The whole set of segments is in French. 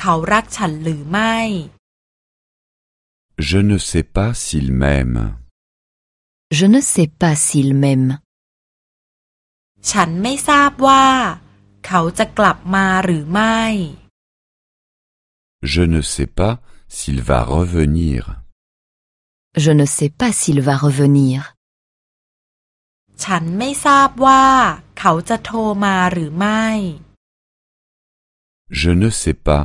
เขารักฉันหรือไม่ je ne sais pas s'il m'aime, Je ne sais pas s'il m'aime. ฉันไม่ทราบว่า เขาจะกลับมาหรือไม่ je ne sais pas s'il va revenir, Je ne sais pas s'il va revenir. ฉันไม่ทราบว่า เขาจะโทรมาหรือไม่ je ne sais pas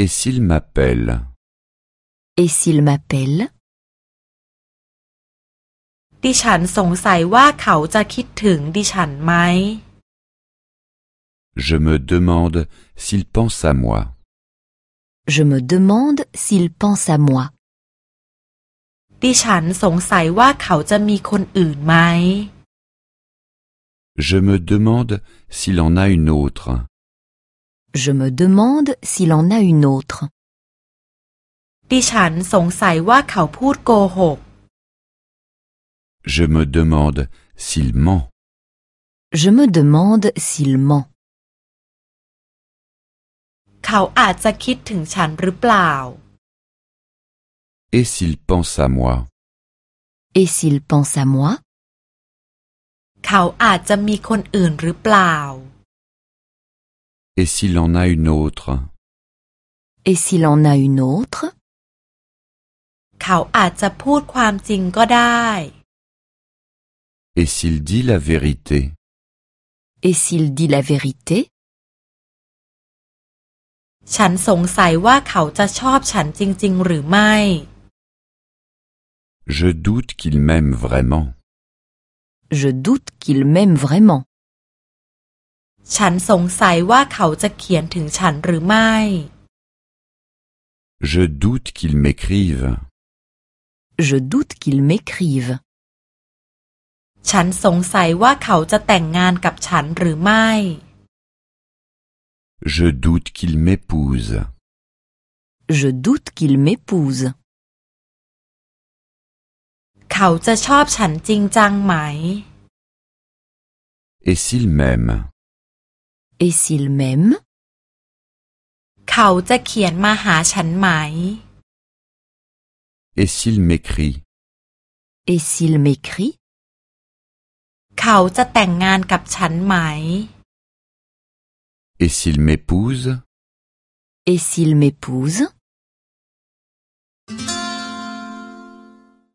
et s'il m'appelle, et s'il m'appelle, ดิฉันสงสัยว่าเขาจะคิดถึงดิฉันไหม je me demande s'il pense à moi, je me demande s'il pense à moi. ดิฉันสงสัยว่าเขาจะมีคนอื่นไหม je me demande s'il en a une autre, Je me demande s'il en a une autre. ดิฉันสงสัยว่าเขาพูดโกหก je me demande s'il ment, Je me demande s'il ment. เขาอาจจะคิดถึงฉันหรือเปล่า et s'il pense à moi, Et s'il pense à moi, เขาอาจจะมีคนอื่นหรือเปล่า et s'il en a une autre, et s'il en a une autre, เขาอาจจะพูดความจริงก็ได้ et s'il dit la vérité, et s'il dit la vérité, ฉันสงสัยว่าเขาจะชอบฉันจริง ๆ หรือไม่ je doute qu'il m'aime vraiment, je doute qu'il m'aime vraiment. ฉันสงสัยว่าเขาจะเขียนถึงฉันหรือไม่ je doute qu'il m'écrive, Je doute qu'il m'écrive. ฉันสงสัยว่าเขาจะแต่งงานกับฉันหรือไม่ je doute qu'il m'épouse, Je doute qu'il m'épouse. เขาจะชอบฉันจริงจังไหม et s'il m'aime, Et s'il m'aime, เขาจะเขียนมาหาฉันไหม et s'il m'écrit, et s'il m'écrit, เขาจะแต่งงานกับฉันไหม et s'il m'épouse, et s'il m'épouse,